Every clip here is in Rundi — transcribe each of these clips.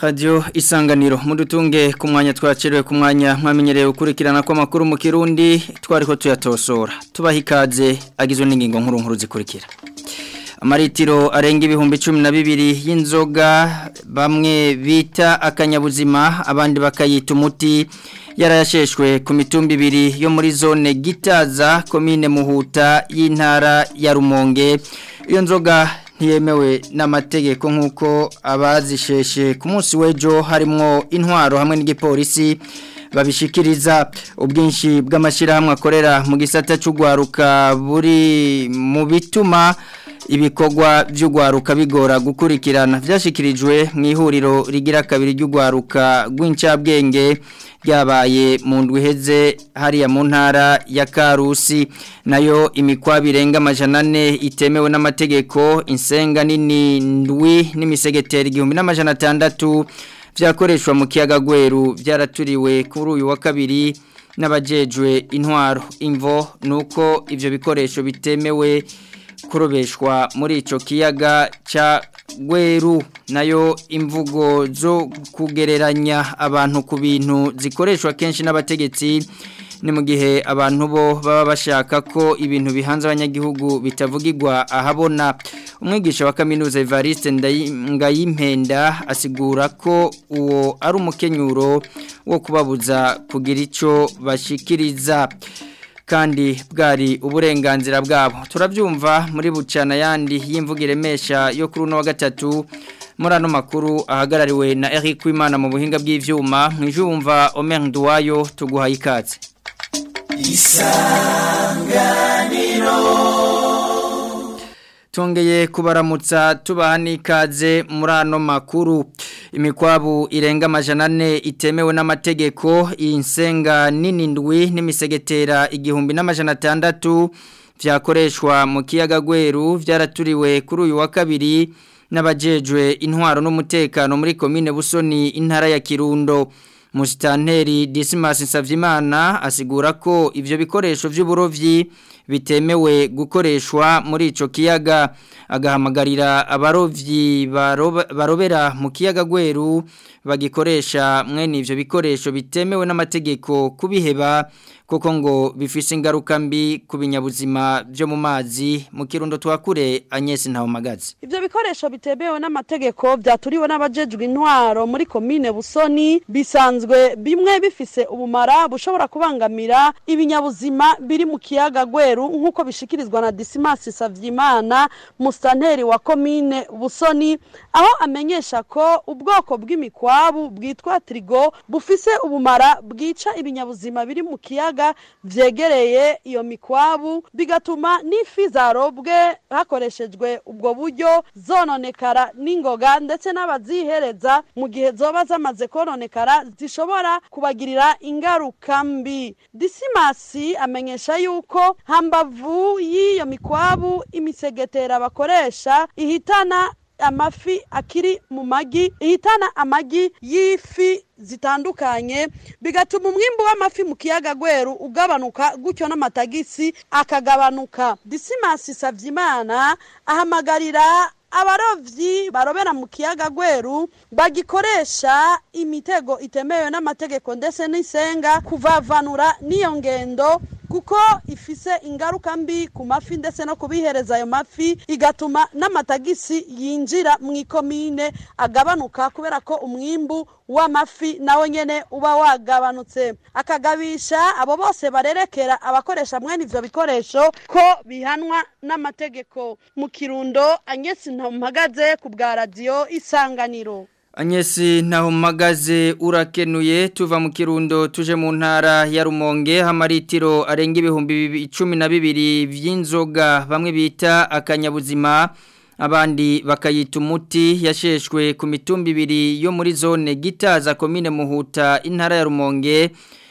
Radio isanganiro mudutunge ku mwanya twacerewe ku mwanya mwamenyereye ukurikirana kw'amakuru mu Kirundi twariko tuyatosora tubaha ikaze agizwe n'ingingo nkuru nkuru zikurikira amaritiro arenga ibihumbi cumi na bibiri y'inzoga bamwe bita akanyabuzima abandi bakayita umuti yarayasheshwe ku mitumba ibiri yo muri zone gitaza komine muhuta y'intara ya rumonge iyo nzoga ntiyemewe n'amategeko nk'uko abazisheshe ku munsi w'ejo harimo intwaro hamwe n'igipolisi babishikiriza ubwinshi bw'amashyirahamwe akorera mu gisata cy'ugwaruka buri mu bituma ibikorwa by'ugwaruka bigora gukurikirana byashyikirijwe mu ihuriro rigira kabiri ry'ugwaruka rw'incabwenge ryabaye mu ndwi hariya mu ntara ya karusi nayo imikwa birenga amajana ane itemewe n'amategeko insenga nini ndwi n'imisegeteri igihumbi n'amajana atandatu byakoreshwa mu kiyaga gweru byaraturiwe kuri uyu wa kabiri n'abajejwe intwaro imvo nuko uko ibyo bikoresho bitemewe kurobeshwa muri icyo kiyaga cya gweru nayo imvugo zo kugereranya abantu ku bintu zikoreshwa kenshi n'abategetsi ni mu gihe abantu bo baba bashaka ko ibintu bihanze abanyagihugu bitavugirwa ahabona umwigisha wa kaminuza Evariste Ndayimpenda asigura ko uwo ari umukenyuro wo kubabuza kugira icyo bashikiriza kandi bwari uburenganzira bwabo turabyumva muri bucana yandi y'imvugo iremesha yo kuri uno gatatu muri makuru ahagarariwe na Eric Wimana mu buhinga bw'ivyuma mwijumva Omer Nduwayo tuguhaye ikatse isanganiro Tongeye kubaramutsa tubahani kaze murano makuru imikwabu irenga majanane itemewe n'amategeko insenga nini ndwi n'imisegetera igihumbi n'amajana atandatu byakoreshwa mu kiyaga gweru byaraturiwe kuri uyu wa kabiri n'abajejwe intwaro n'umutekano muri komine busoni intara ya kirundo musitanteri disimasi nsabyimana asigura ko ibyo bikoresho by'uburobyi bitemewe gukoreshwa muri ico kiyaga agahamagarira abarovyi barobera mu kiyaga gweru bagikoresha mwene ivyo bikoresho bitemewe n'amategeko kubiheba kuko ngo bifise ingaruka mbi ku binyabuzima byo mu mazi mu kirundo twakure anyesi ntawe magazi ibyo bikoresho bitebewe n'amategeko byaturiwe n'abajejwe intwaro muri komine busoni bisanzwe bimwe bifise ubumara bushobora kubangamira ibinyabuzima biri mu kiyaga gweru nk'uko bishikirizwa na disimasi savyimana musanteri wa komine busoni aho amenyesha ko ubwoko bw'imikwabu bwitwa trigo bufise ubumara bwica ibinyabuzima biri mu kiyaga n'ibiyaga byegereye iyo mikwabu bigatuma n'ifi zarobwe hakoreshejwe ubwo buryo zononekara n'ingoga ndetse n'abazihereza mu gihe zoba zamaze kononekara zishobora kubagirira ingaruka mbi disimasi amenyesha yuko hambavu y'iyo mikwabu imisegetera bakoresha ihitana amafi akiri mu magi ihitana amagi y'ifi zitandukanye bigatuma umwimbu w'amafi mu kiyaga gweru ugabanuka gutyo n'amatagisi akagabanuka disimasi sabyimana ahamagarira abarobyi barobera mu kiyaga gweru bagikoresha imitego itemewe n'amategeko ndetse n'isenga kuvavanura n'iyo ngendo kuko ifise ingaruka mbi ku mafi ndetse no kubihereza ayo mafi igatuma n'amatagisi yinjira mu ikomine agabanuka kubera ko umwimbu w'amafi nawe nyine uba wagabanutse akagabisha abo bose barerekera abakoresha mwene ibyo bikoresho ko bihanwa n'amategeko mu kirundo anyesi ntamuhagaze ku bwa radiyo isanganiro Anyesi ntahumagaze urakenuye tuva mu kirundo tuje mu ntara ya Rumonge hamaritiro arenga ibihumbi 12 by'inzoga bamwe bita akanyabuzima abandi bakayita umuti yasheshwe ku mitumbi ibiri yo muri zone Gitaza komine Muhuta intara ya Rumonge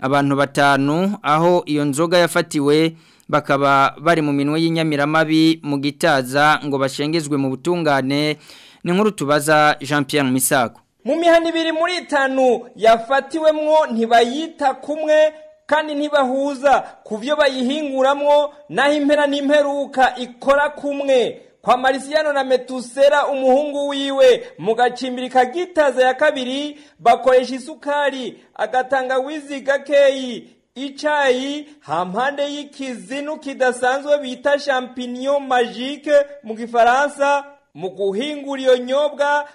abantu batanu aho iyo nzoga yafatiwe bakaba bari mu minwe y'inyamiramabi mu gitaza ngo bashengezwe mu butungane ni nkuru tubaza Jean Pierre Misago mu mihanda ibiri muri itanu yafatiwemwo ntibayita kumwe kandi ntibahuza ku byo bayihinguramo naho impera n'imperuka ikora kumwe kwa marisiyano na metusera umuhungu wiwe mu gacimbirika gitaza ya kabiri bakoresha isukari agatanga agatangawizi gakeyi icayi hampande y'ikizinu kidasanzwe bita champignon magique mu gifaransa mu guhingura iyo nyobwa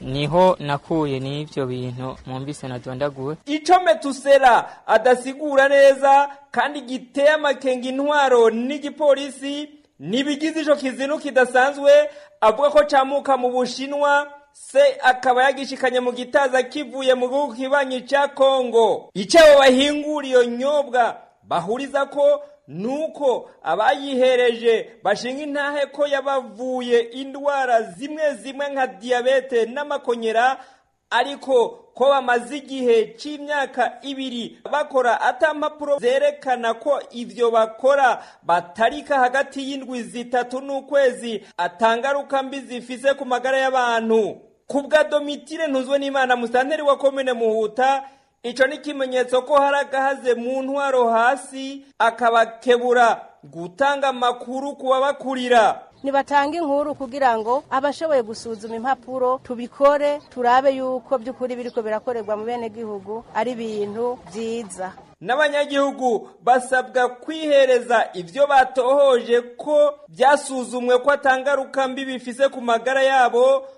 niho nakuye n'ibyo bintu mwumvise nadondaguwe icyo metusera adasigura neza kandi giteye amakenga intwaro n'igipolisi ntibigize icyo kizinu kidasanzwe avuga ko cyamuka mu bushinwa se akaba yagishikanye mu gitaza kivuye mu gihugu kibanyi cya kongo icyo abo bahingura iyo nyobwa bahuriza ko nuko abayihereje bashinga intahe ko yabavuye indwara zimwe zimwe nka diyabete n'amakonyera ariko ko bamaze igihe cy'imyaka ibiri bakora atampapuro zerekana ko ibyo bakora batarika hagati y'indwi zitatu n'ukwezi atangaruka mbi zifise ku magara y'abantu ku bwa domitire ntuzwe n'imana musanteri wa komine muhuta icyo ni ikimenyetso ko hari agahaze mu ntwaro hasi akabakebura gutanga amakuru ku babakurira nibatanga inkuru kugira ngo abashoboye gusuzuma impapuro tubikore turabe yuko by'ukuri biriko birakorerwa mu bene gihugu ari ibintu byiza n'abanyagihugu basabwa kwihereza ibyo batohoje ko byasuzumwe ko atangaruka mbi bifise ku magara yabo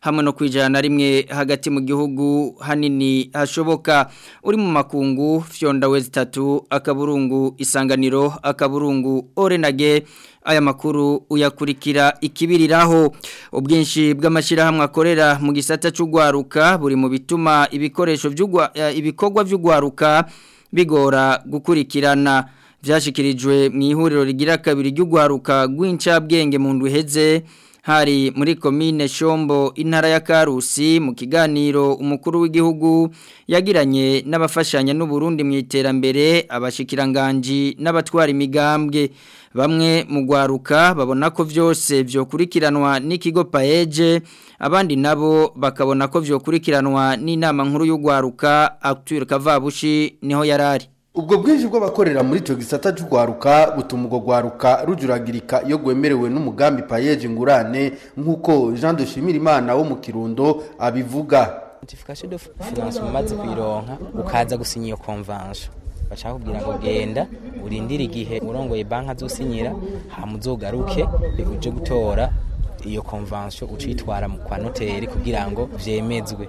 hamwe no ku rimwe hagati mu gihugu hanini hashoboka uri mu makungu fyonda we zitatu akaburungu isanganiro akaburungu orenage aya makuru uyakurikira ikibiriraho ubwinshi bw'amashyirahamwe akorera mu gisata cy'ugwaruka buri mu bituma ibikoresho eh, ibikorwa by'ugwaruka bigora gukurikirana byashyikirijwe mu ihuriro rigira kabiri ry'ugwaruka rw'incabwenge mu ndwiheze hari muri komine shombo intara ya karusi mu kiganiro umukuru w'igihugu yagiranye n'abafashanya n'uburundi mu iterambere abashikiranganji n'abatwara imigambwe bamwe mu gwaruka babona ko byose byokurikiranwa n'ikigo paeje abandi nabo bakabona ko byokurikiranwa n'inama nkuru y'ugwaruka Arthur Kavabushi niho yarari ubwo bwinshi bw'abakorera muri icyo gisata cy'urwaruka butuma urwo rwaruka rujuragirika iyo rwemerewe n'umugambi payeje ngurane nk'uko jean dushimira imana wo mu kirundo abivuga notification de finance umaze kuyironka ukaza gusinya iyo konvanshi bashaka kubwira ngo genda urindire igihe urongoye banki azusinyira hama uzogaruke uje gutora iyo konvansiyo ucitwara kwa noteri kugira ngo byemezwe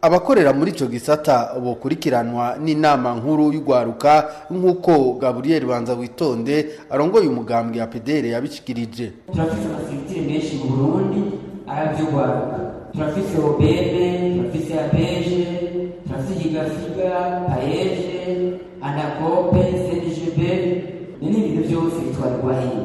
abakorera muri icyo gisata bakurikiranwa n'inama nkuru y'urwaruka nk'uko gaburiyeri banza witonde arongoye umugambi ya pedere yabishikirije turafite abafite benshi mu burundi araby'urwaruka turafise obebe turafise abeje turafise higasiga payeje anakope sedijebe nini byose bitwarwa hino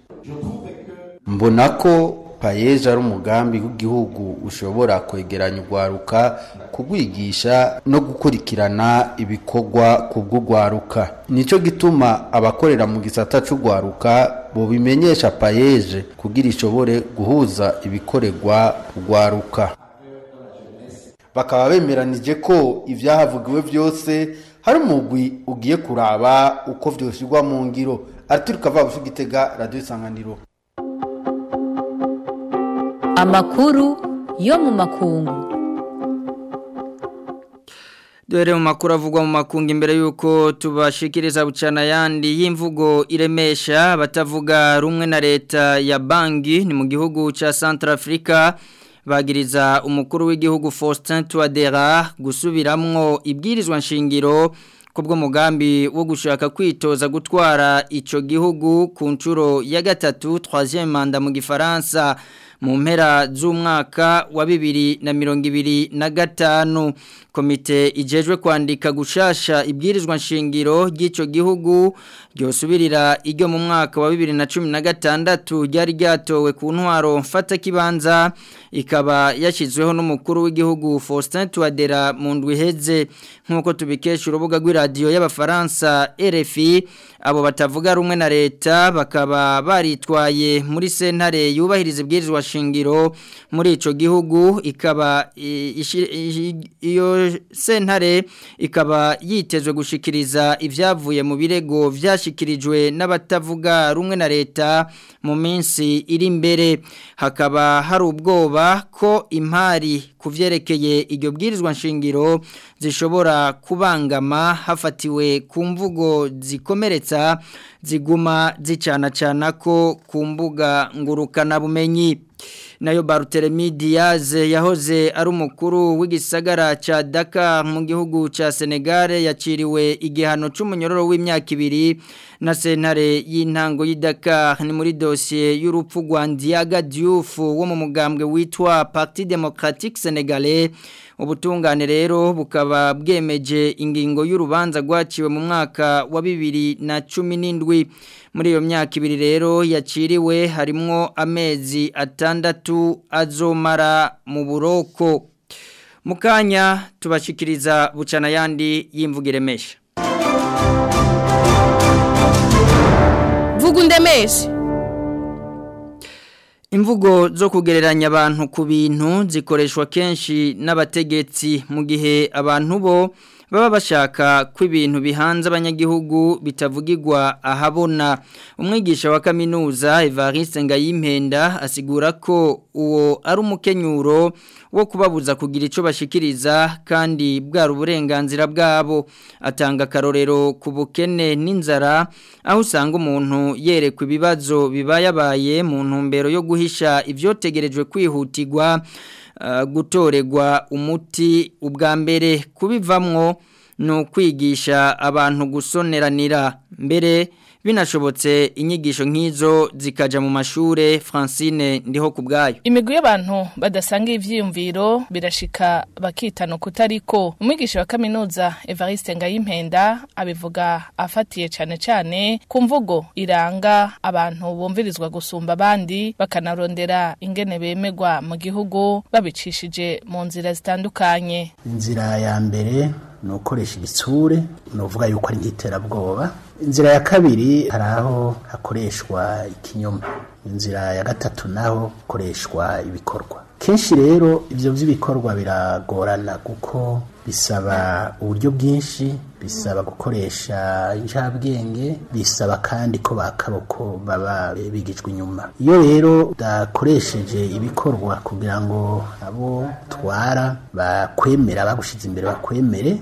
mbona ko payeje ari umugambi w'igihugu ushobora kwegeranya urwaruka kugwigisha no gukurikirana ibikorwa ku bw'urwaruka nicyo gituma abakorera mu gisata cy'urwaruka bubimenyesha payeje kugira ishobore guhuza ibikorerwa urwaruka bakaba bemeranije ko ibyahavugiwe byose hari umugwi ugiye kuraba uko byoshyirwa mu ngiro arituruka vabufi gitega radiyo isanganiro amakuru yo mu makungu dore mu makuru avugwa mu makungu imbere y'uko tubashikiriza bucana yandi y'imvugo iremesha batavuga rumwe na leta ya banki ni mu gihugu cya santara afurika bagiriza umukuru w'igihugu faustin tuwadera gusubiramwo ibwirizwa nshingiro kubwo mugambi wo gushaka kwitoza gutwara ico gihugu ku nshuro ya gatatu 3e manda mu gifaransa mu mpera z'umwaka wa bibiri na mirongo ibiri na gatanu komite igejwe kwandika gushasha ibwirizwa nshingiro ry'icyo gihugu ryosubirira iryo mu mwaka wa bibiri na cumi na gatandatu ryari ryatowe ku ntwaro mfata mfatakibanza ikaba yashyizweho n'umukuru w'igihugu Faustin Touadera mu ndwi nk'uko tubikesha urubuga rw'iradiyo y'abafaransa RFI abo batavuga rumwe na leta bakaba baritwaye muri sentare yubahiriza ibwirizwa shingiro muri ico gihugu ikaba iyo sentare ikaba yitezwe gushikiriza ivyavuye mu birego vyashikirijwe n'abatavuga rumwe na leta mu minsi iri imbere hakaba hari ubwoba byerekwa ko impari ku byerekeye iryo bwirizwa nshingiro zishobora kubangama hafatiwe ku mvugo zikomeretsa ziguma zicana cana ko ku mbuga ngurukana bumenyi nayo Barthélemy Diaz yahoze ari umukuru w'igisagara cya Dakar mu gihugu cya Senegal yakiriwe igihano cy'umunyororo w'imyaka ibiri na sentare y'intango y'i ni muri dosiye y'urupfu rwa Ndiaga Diouf wo mu mugambwe witwa Parti Démocratique Sénégalais ubutungane rero bukaba bwemeje ingingo y'urubanza rwaciwe mu mwaka wa bibiri na cumi n'indwi muri iyo myaka ibiri rero yaciriwe harimwo amezi atandatu azomara mu buroko mukanya tubashikiriza bucana yandi yimvugiremesha vugundemeshe imvugo zo kugereranya abantu ku bintu zikoreshwa kenshi n'abategetsi mu gihe abantu bo baba bashaka ko ibintu bihanze abanyagihugu bitavugirwa ahabona umwigisha wa kaminuza Evariste Ngayimpenda asigura ko uwo ari umukenyuro wo kubabuza kugira icyo bashikiriza kandi bwari uburenganzira bwabo atanga akarorero ku bukene n'inzara aho usanga umuntu yerekwa ibibazo bibayabaye mu ntumbero yo guhisha ibyotegerejwe kwihutirwa eh, gutorerwa umuti ubwa mbere kubivamwo ni kwigisha abantu gusoneranira mbere binashobotse inyigisho nk'izo zikaja mu mashure Francine ndiho kubgayo imigwi y'abantu badasanga ivyiyumviro birashika bakitano kutariko umwigisha wa kaminuza Evariste Ngayimpenda abivuga afatiye cane cane ku mvugo iranga abantu bumvirizwa gusumba abandi bakanarondera ingene bemegwa mu gihugu babicishije mu nzira zitandukanye inzira ya mbere nukoresha ibitsure novuga yuko ari nk'iterabwoba inzira ya kabiri hari aho hakoreshwa ikinyoma inzira ya gatatu naho hakoreshwa ibikorwa kenshi rero ibyo by'ibikorwa biragorana kuko bisaba uburyo bwinshi bisaba gukoresha injabwenge bisaba kandi ko bakaboko baba bigijwe inyuma iyo rero udakoresheje ibikorwa kugira ngo abo twara bakwemera bagushize imbere bakwemere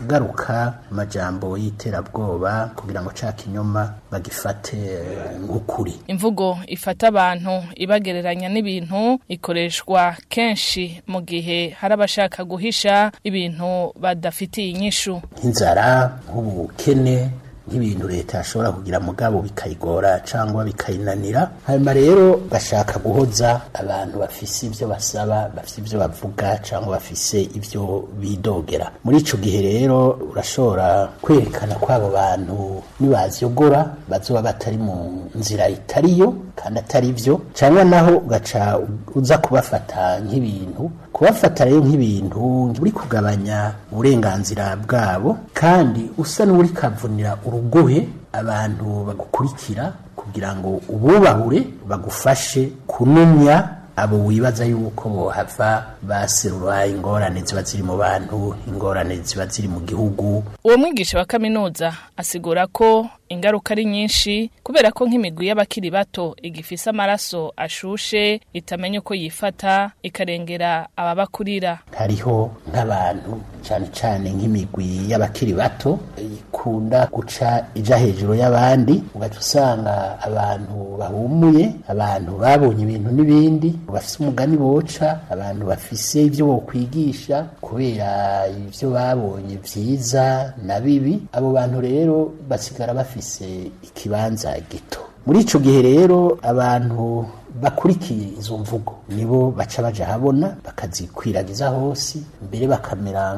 ugaruka amajambo y'iterabwoba kugira ngo cya kinyoma bagifate eh, nk'ukuri imvugo ifata abantu ibagereranya n'ibintu ikoreshwa kenshi mu gihe hari abashaka guhisha ibintu badafitiye inyishu nk'inzara nk'ubukene nk'ibintu leta yashobora kugira mugabo bikayigora cyangwa bikayinanira hanyuma rero bashaka guhoza abantu bafise ibyo basaba bafise ibyo bavuga cyangwa bafise ibyo bidogera muri icyo gihe rero urashobora kwerekana ko abo bantu nibavyogora bazoba batari mu nzira itariyo kandi atari byo cyangwa naho ugaca uza kubafata nk'ibintu kubafata rero nk'ibintu uri kugabanya uburenganzira bwabo kandi usa n'uri kavunira uru urugohe abantu bagukurikira kugira ngo ububahure bagufashe kunumya abo wibaza yuko bohava baserura ingorane ziba ziri mu bantu ingorane ziba ziri mu gihugu uwo mwigisha wa kaminuza asigura ko ingaruka ari nyinshi kubera ko nk'imigwi y'abakiri bato igifise amaraso ashushe itamenya uko yifata ikarengera ababakurira hariho nk'abantu cyane cyane nk'imigwi y'abakiri bato ikunda guca ija hejuru y'abandi ugaca usanga abantu bahumuye abantu babonye ibintu n'ibindi bafise umugani boca abantu bafise ibyo bokwigisha kubera ibyo babonye byiza na bibi abo bantu rero basigara bafite bafise ikibanza gito muri ico gihe rero abantu bakurikiye izo mvugo nibo baca baja habona bakazikwiragiza hose mbere bakamera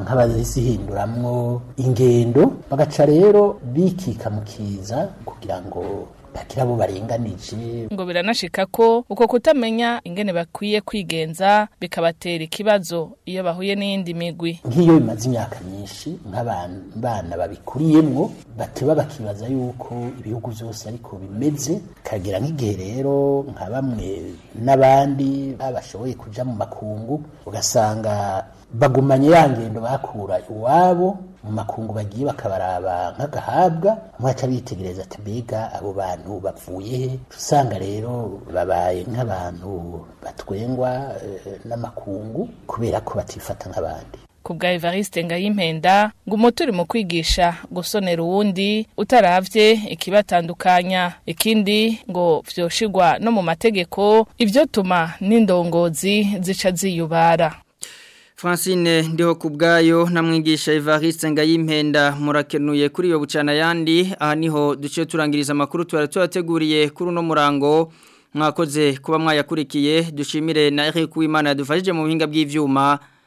nk'abazihinduramwo ingendo bagaca rero bikika mu kiza kugira ngo bagira abo baringanije ngo biranashika ko uko kutamenya ingene bakwiye kwigenza bikabatera ikibazo iyo bahuye n’indi migwi nk'iyo bimaze imyaka myinshi nk'abana babikuriyemo bateba bakibaza yuko ibihugu byose ariko bimeze bikagira nk'igihe rero nka bamwe n'abandi bashoboye kujya mu makungu ugasanga bagumanye ya ngendo bakura iwabo mu makungu bagiye bakabaraba nk'agahabwa mwaca bitegereza ati mbega abo bantu bapfuye he usanga rero babaye nk'abantu batwengwa eh, n'amakungu kubera ko batifata nk'abandi ku bwa Evariste Ngayimpenda ngo umuti uri mu kwigisha gusonera uwundi utaravye ikibatandukanya ikindi ngo vyoshigwa no mu mategeko ivyo tuma n'indongozi zica ziyubara Francine ndiho kubgayo na mwigisha Evariste Ngayimpenda murakenuye kuri iyo bucana yandi aniho niho duciye turangiriza makuru twara twateguriye kuri uno murango mwakoze kuba mwayakurikiye dushimire na Eric Wimana yadufashije mu buhinga bw'ivyuma